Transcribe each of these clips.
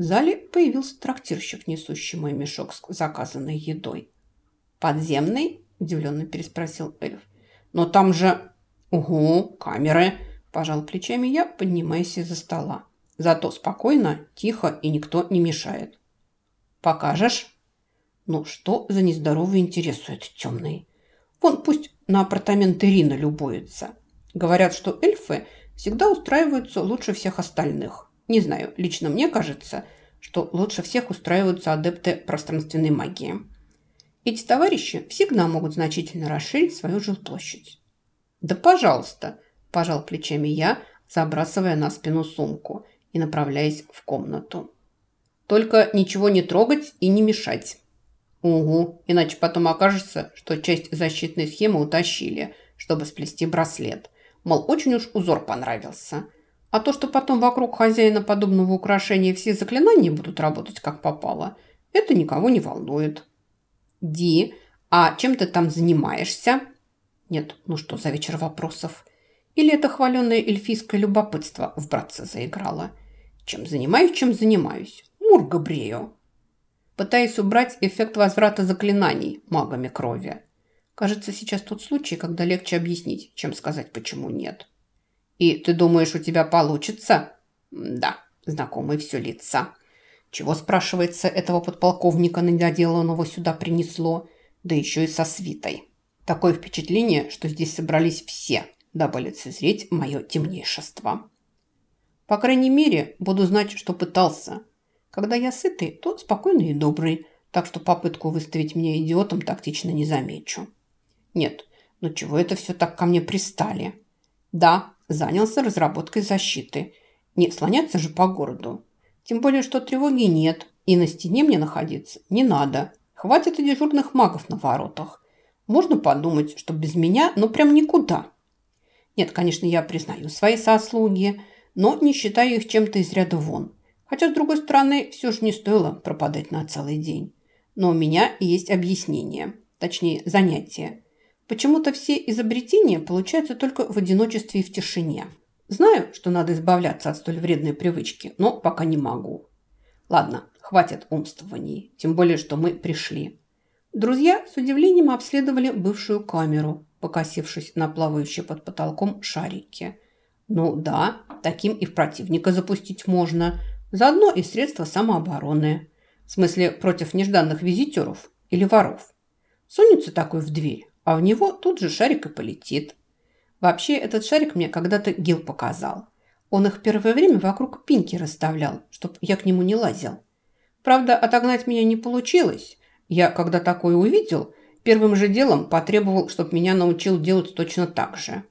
В зале появился трактирщик, несущий мой мешок с заказанной едой. «Подземный?» – удивленно переспросил эльф. «Но там же...» «Угу, камеры!» – пожал плечами я, поднимаясь из-за стола. «Зато спокойно, тихо и никто не мешает». «Покажешь?» «Ну что за нездоровый интерес у этой темной?» «Вон пусть на апартаменты Рина любуется. Говорят, что эльфы всегда устраиваются лучше всех остальных. Не знаю, лично мне кажется, что лучше всех устраиваются адепты пространственной магии. Эти товарищи всегда могут значительно расширить свою жилплощадь. «Да пожалуйста», – пожал плечами я, забрасывая на спину сумку и направляясь в комнату. «Только ничего не трогать и не мешать». «Угу, иначе потом окажется, что часть защитной схемы утащили, чтобы сплести браслет. Мол, очень уж узор понравился. А то, что потом вокруг хозяина подобного украшения все заклинания будут работать как попало, это никого не волнует». «Ди, а чем ты там занимаешься?» «Нет, ну что за вечер вопросов?» Или это хваленное эльфийское любопытство в братце заиграло? Чем занимаюсь, чем занимаюсь. Мурга брею. Пытаюсь убрать эффект возврата заклинаний магами крови. Кажется, сейчас тот случай, когда легче объяснить, чем сказать, почему нет. И ты думаешь, у тебя получится? Да, знакомые все лица. Чего, спрашивается, этого подполковника недоделанного сюда принесло? Да еще и со свитой. Такое впечатление, что здесь собрались все, дабы лицезреть мое темнейшество. По крайней мере, буду знать, что пытался. Когда я сытый, то спокойный и добрый, так что попытку выставить меня идиотом тактично не замечу. Нет, ну чего это все так ко мне пристали? Да, занялся разработкой защиты. Не слоняться же по городу. Тем более, что тревоги нет, и на стене мне находиться не надо. Хватит и дежурных магов на воротах. Можно подумать, что без меня, ну прям никуда. Нет, конечно, я признаю свои сослуги, но не считаю их чем-то из ряда вон. Хотя, с другой стороны, все же не стоило пропадать на целый день. Но у меня есть объяснение, точнее, занятие. Почему-то все изобретения получаются только в одиночестве и в тишине. Знаю, что надо избавляться от столь вредной привычки, но пока не могу. Ладно, хватит умствований, тем более, что мы пришли. Друзья с удивлением обследовали бывшую камеру, покосившись на плавающие под потолком шарики. Ну да, таким и в противника запустить можно. Заодно и средства самообороны. В смысле, против нежданных визитеров или воров. Сунется такой в дверь, а в него тут же шарик и полетит. Вообще, этот шарик мне когда-то Гил показал. Он их первое время вокруг пинки расставлял, чтоб я к нему не лазил. Правда, отогнать меня не получилось. Я, когда такое увидел, первым же делом потребовал, чтоб меня научил делать точно так же.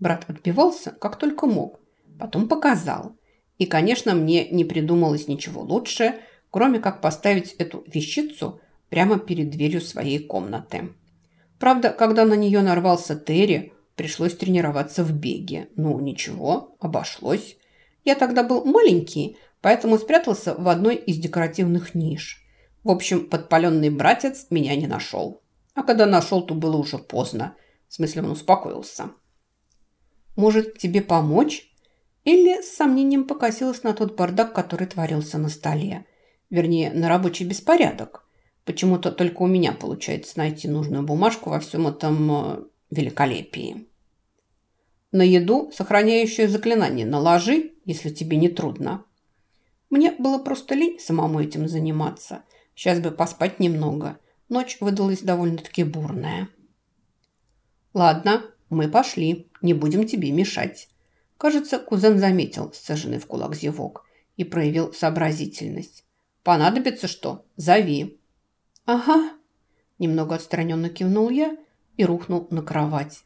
Брат отбивался, как только мог. Потом показал. И, конечно, мне не придумалось ничего лучше, кроме как поставить эту вещицу прямо перед дверью своей комнаты. Правда, когда на нее нарвался Терри, Пришлось тренироваться в беге. Ну, ничего, обошлось. Я тогда был маленький, поэтому спрятался в одной из декоративных ниш. В общем, подпаленный братец меня не нашел. А когда нашел, то было уже поздно. В смысле, он успокоился. «Может, тебе помочь?» Или с сомнением покосилась на тот бардак, который творился на столе. Вернее, на рабочий беспорядок. Почему-то только у меня получается найти нужную бумажку во всем этом э, великолепии. На еду сохраняющее заклинание наложи, если тебе не трудно. Мне было просто лень самому этим заниматься. Сейчас бы поспать немного. Ночь выдалась довольно-таки бурная. Ладно, мы пошли. Не будем тебе мешать. Кажется, кузен заметил сцеженный в кулак зевок и проявил сообразительность. Понадобится что? Зови. Ага. Немного отстраненно кивнул я и рухнул на кровать.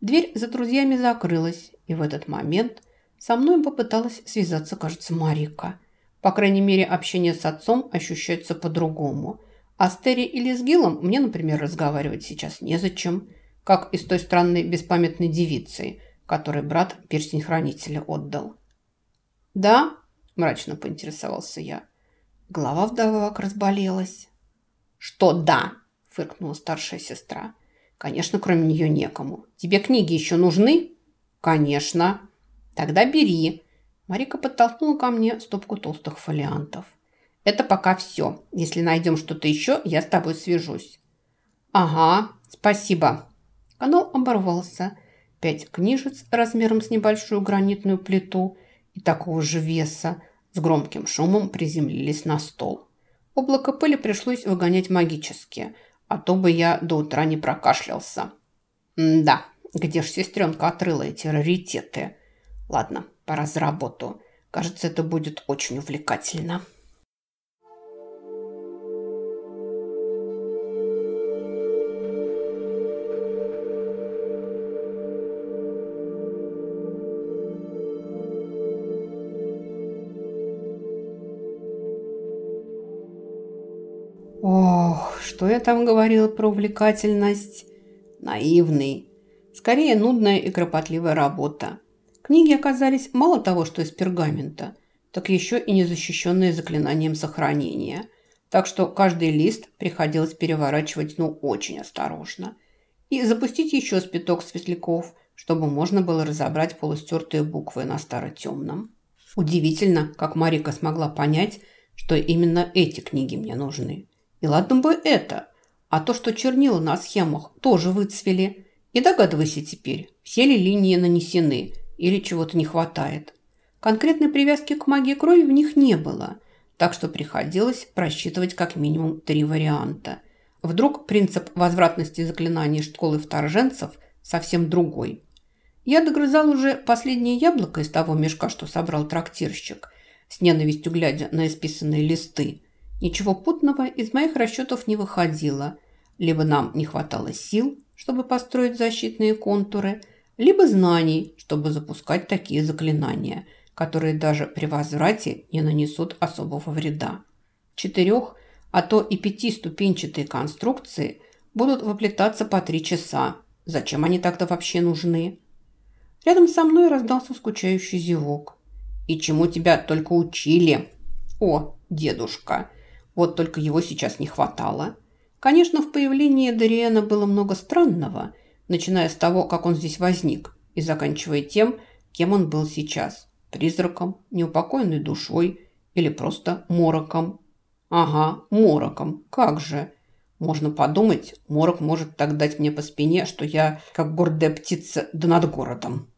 Дверь за друзьями закрылась, и в этот момент со мной попыталась связаться, кажется, Марика. По крайней мере, общение с отцом ощущается по-другому. А с Терри или с Гиллом мне, например, разговаривать сейчас незачем, как и с той странной беспамятной девицей, которой брат перстень хранителя отдал. «Да?» – мрачно поинтересовался я. Голова вдобавок разболелась. «Что «да»?» – фыркнула старшая сестра. Конечно, кроме нее некому. Тебе книги еще нужны? Конечно. Тогда бери. Марика подтолкнула ко мне стопку толстых фолиантов. Это пока все. Если найдем что-то еще, я с тобой свяжусь». «Ага, спасибо». Канал оборвался. Пять книжец размером с небольшую гранитную плиту и такого же веса с громким шумом приземлились на стол. Облако пыли пришлось выгонять магически, а то бы я до утра не прокашлялся. Да, где ж сестренка отрыла эти раритеты? Ладно, пора за работу. Кажется, это будет очень увлекательно. Что я там говорила про увлекательность? Наивный. Скорее, нудная и кропотливая работа. Книги оказались мало того, что из пергамента, так еще и незащищенные заклинанием сохранения. Так что каждый лист приходилось переворачивать ну очень осторожно. И запустить еще спиток светляков, чтобы можно было разобрать полустертые буквы на старо-темном. Удивительно, как Марика смогла понять, что именно эти книги мне нужны. И ладно бы это, а то, что чернила на схемах тоже выцвели. И догадывайся теперь, все ли линии нанесены или чего-то не хватает. Конкретной привязки к магии крови в них не было, так что приходилось просчитывать как минимум три варианта. Вдруг принцип возвратности заклинаний школы вторженцев совсем другой. Я догрызал уже последнее яблоко из того мешка, что собрал трактирщик, с ненавистью глядя на исписанные листы – Ничего путного из моих расчетов не выходило. Либо нам не хватало сил, чтобы построить защитные контуры, либо знаний, чтобы запускать такие заклинания, которые даже при возврате не нанесут особого вреда. Четырех, а то и пятиступенчатые конструкции будут выплетаться по три часа. Зачем они тогда вообще нужны? Рядом со мной раздался скучающий зевок. «И чему тебя только учили?» «О, дедушка!» Вот только его сейчас не хватало. Конечно, в появлении Дариэна было много странного, начиная с того, как он здесь возник, и заканчивая тем, кем он был сейчас. Призраком, неупокоенной душой или просто мороком. Ага, мороком. Как же? Можно подумать, морок может так дать мне по спине, что я как гордая птица да над городом.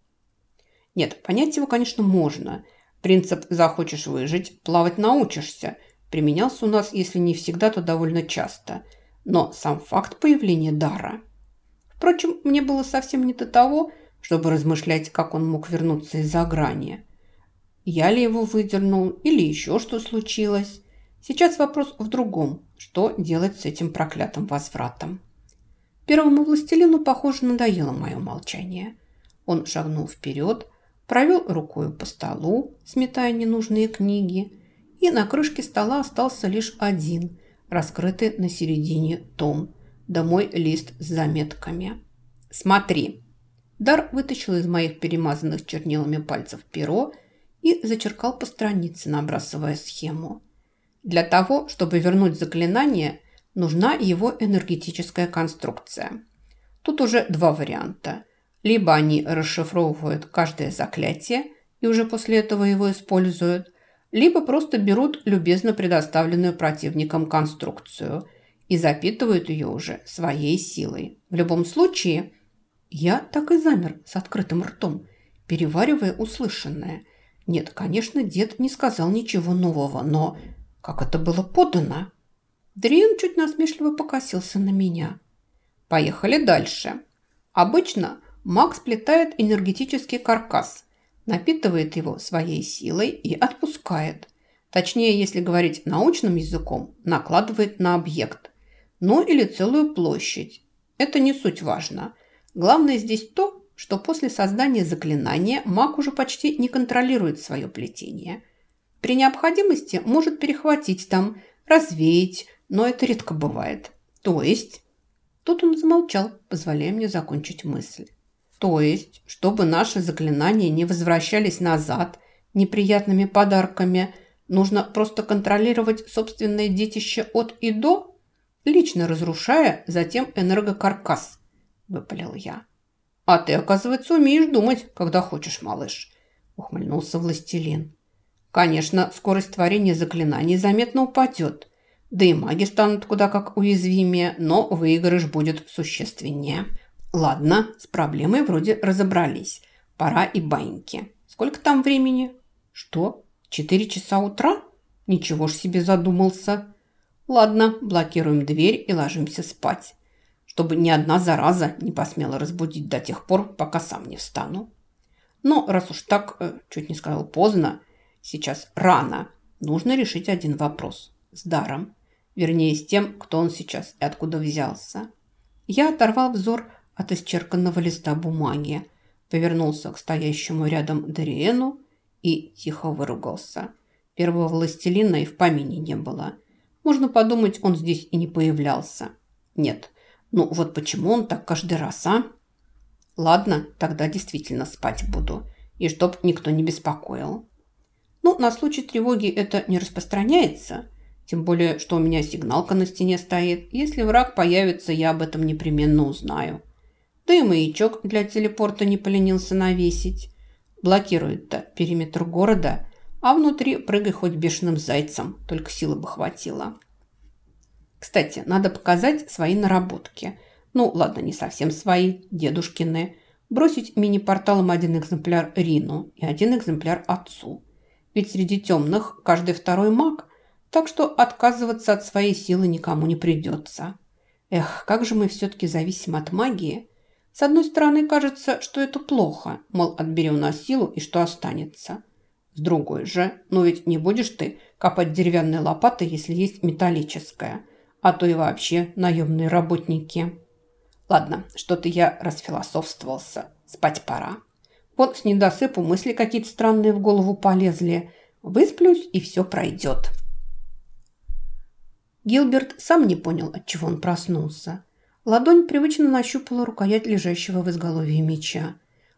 Нет, понять его, конечно, можно. Принцип «захочешь выжить, плавать научишься», применялся у нас, если не всегда, то довольно часто. Но сам факт появления дара. Впрочем, мне было совсем не до того, чтобы размышлять, как он мог вернуться из-за грани. Я ли его выдернул или еще что случилось? Сейчас вопрос в другом. Что делать с этим проклятым возвратом? Первому властелину, похоже, надоело мое молчание. Он шагнул вперед, провел рукой по столу, сметая ненужные книги, и на крышке стола остался лишь один, раскрытый на середине том, да мой лист с заметками. «Смотри!» Дар вытащил из моих перемазанных чернилами пальцев перо и зачеркал по странице, набрасывая схему. Для того, чтобы вернуть заклинание, нужна его энергетическая конструкция. Тут уже два варианта. Либо они расшифровывают каждое заклятие и уже после этого его используют, либо просто берут любезно предоставленную противником конструкцию и запитывают ее уже своей силой. В любом случае, я так и замер с открытым ртом, переваривая услышанное. Нет, конечно, дед не сказал ничего нового, но как это было подано? Дриен чуть насмешливо покосился на меня. Поехали дальше. Обычно маг сплетает энергетический каркас – напитывает его своей силой и отпускает. Точнее, если говорить научным языком, накладывает на объект. Ну или целую площадь. Это не суть важно. Главное здесь то, что после создания заклинания маг уже почти не контролирует свое плетение. При необходимости может перехватить там, развеять, но это редко бывает. То есть... Тут он замолчал, позволяя мне закончить мысль. То есть, чтобы наши заклинания не возвращались назад неприятными подарками, нужно просто контролировать собственное детище от и до, лично разрушая затем энергокаркас, выпалил я. А ты, оказывается, умеешь думать, когда хочешь, малыш, ухмыльнулся властелин. Конечно, скорость творения заклинаний заметно упадет, да и маги станут куда как уязвимее, но выигрыш будет существеннее. Ладно, с проблемой вроде разобрались. Пора и баньки. Сколько там времени? Что? Четыре часа утра? Ничего ж себе задумался. Ладно, блокируем дверь и ложимся спать, чтобы ни одна зараза не посмела разбудить до тех пор, пока сам не встану. Но раз уж так, э, чуть не сказал поздно, сейчас рано, нужно решить один вопрос. С даром. Вернее, с тем, кто он сейчас и откуда взялся. Я оторвал взор от исчерканного листа бумаги, повернулся к стоящему рядом Дариену и тихо выругался. Первого властелина и в помине не было. Можно подумать, он здесь и не появлялся. Нет, ну вот почему он так каждый раз, а? Ладно, тогда действительно спать буду. И чтоб никто не беспокоил. Ну, на случай тревоги это не распространяется. Тем более, что у меня сигналка на стене стоит. Если враг появится, я об этом непременно узнаю. Да и маячок для телепорта не поленился навесить. Блокирует-то периметр города, а внутри прыгай хоть бешеным зайцем, только силы бы хватило. Кстати, надо показать свои наработки. Ну, ладно, не совсем свои, дедушкины. Бросить мини-порталом один экземпляр Рину и один экземпляр отцу. Ведь среди темных каждый второй маг, так что отказываться от своей силы никому не придется. Эх, как же мы все-таки зависим от магии. С одной стороны, кажется, что это плохо, мол, отбери у нас силу и что останется. С другой же, ну ведь не будешь ты копать деревянной лопатой, если есть металлическая, а то и вообще наемные работники. Ладно, что-то я расфилософствовался. Спать пора. Вот с недосыпу мысли какие-то странные в голову полезли. Высплюсь, и все пройдет. Гилберт сам не понял, от чего он проснулся. Ладонь привычно нащупала рукоять лежащего в изголовье меча.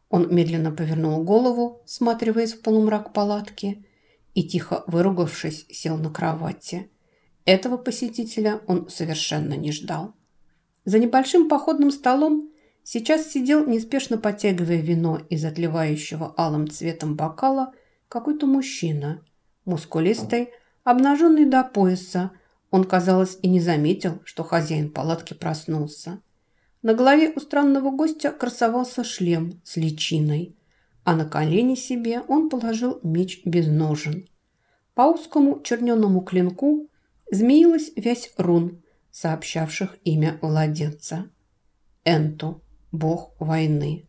Он медленно повернул голову, сматриваясь в полумрак палатки, и, тихо выругавшись, сел на кровати. Этого посетителя он совершенно не ждал. За небольшим походным столом сейчас сидел, неспешно потягивая вино из отливающего алым цветом бокала, какой-то мужчина, мускулистый, обнаженный до пояса. Он, казалось, и не заметил, что хозяин палатки проснулся. На голове у странного гостя красовался шлем с личиной, а на колени себе он положил меч без ножен. По узкому черненому клинку змеилась вязь рун, сообщавших имя владельца. Энту, бог войны.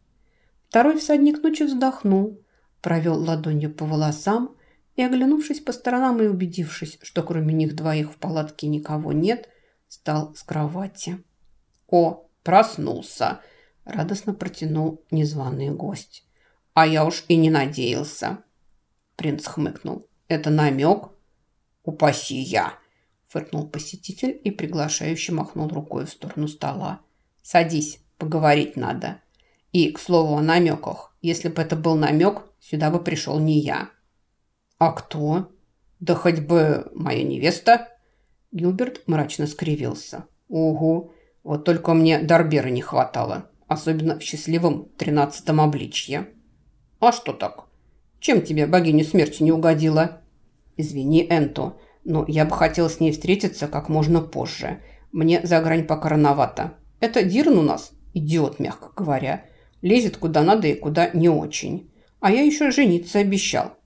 Второй всадник ночи вздохнул, провел ладонью по волосам и, оглянувшись по сторонам и убедившись, что кроме них двоих в палатке никого нет, встал с кровати. «О, проснулся!» – радостно протянул незваный гость. «А я уж и не надеялся!» Принц хмыкнул. «Это намек?» «Упаси я!» фыркнул посетитель и приглашающе махнул рукой в сторону стола. «Садись, поговорить надо. И, к слову, о намеках. Если бы это был намек, сюда бы пришел не я». «А кто?» «Да хоть бы моя невеста». Гилберт мрачно скривился. «Угу, вот только мне Дарбера не хватало, особенно в счастливом тринадцатом обличье». «А что так? Чем тебе богиня смерти не угодила?» «Извини, Энто, но я бы хотел с ней встретиться как можно позже. Мне за грань пока рановато. Это Дирн у нас, идиот, мягко говоря. Лезет куда надо и куда не очень. А я еще жениться обещал.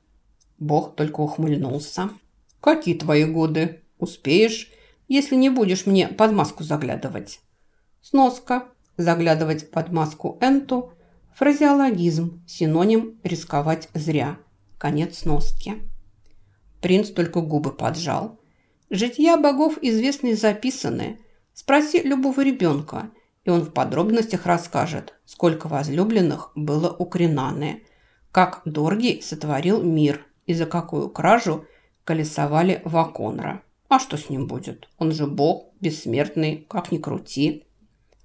Бог только ухмыльнулся. Какие твои годы? Успеешь, если не будешь мне под маску заглядывать. Сноска. Заглядывать под маску Энту. Фразеологизм. Синоним рисковать зря. Конец сноски. Принц только губы поджал. Жития богов известны и записаны. Спроси любого ребенка, и он в подробностях расскажет, сколько возлюбленных было у Кринаны, как Доргий сотворил мир и за какую кражу колесовали Ваконра. А что с ним будет? Он же бог, бессмертный, как ни крути.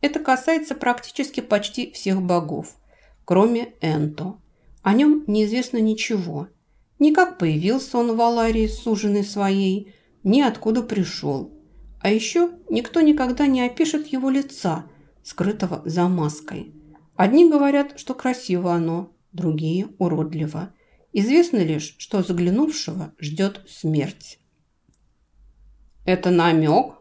Это касается практически почти всех богов, кроме Энто. О нем неизвестно ничего – ни как появился он в Аларии с суженой своей, ни откуда пришел. А еще никто никогда не опишет его лица, скрытого за маской. Одни говорят, что красиво оно, другие – уродливо. Известно лишь, что заглянувшего ждет смерть. «Это намек?»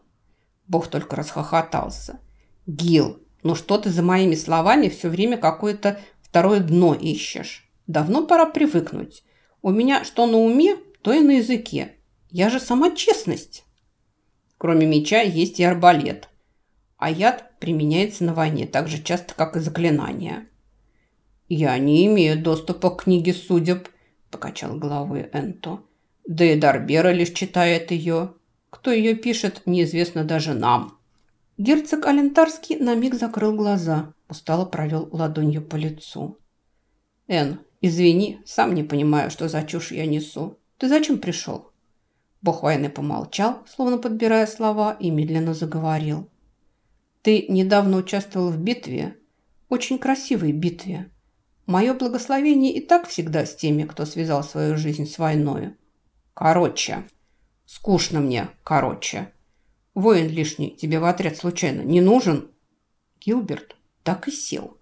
Бог только расхохотался. «Гил, ну что ты за моими словами все время какое-то второе дно ищешь? Давно пора привыкнуть. У меня что на уме, то и на языке. Я же сама честность». Кроме меча есть и арбалет. А яд применяется на войне так же часто, как и заклинания. «Я не имею доступа к книге судеб», – покачал головой Энто. «Да и Дарбера лишь читает ее. Кто ее пишет, неизвестно даже нам». Герцог Алентарский на миг закрыл глаза, устало провел ладонью по лицу. «Эн, извини, сам не понимаю, что за чушь я несу. Ты зачем пришел?» Бог войны помолчал, словно подбирая слова, и медленно заговорил. «Ты недавно участвовал в битве, очень красивой битве. Мое благословение и так всегда с теми, кто связал свою жизнь с войною. Короче, скучно мне, короче. Воин лишний тебе в отряд случайно не нужен?» Гилберт так и сел.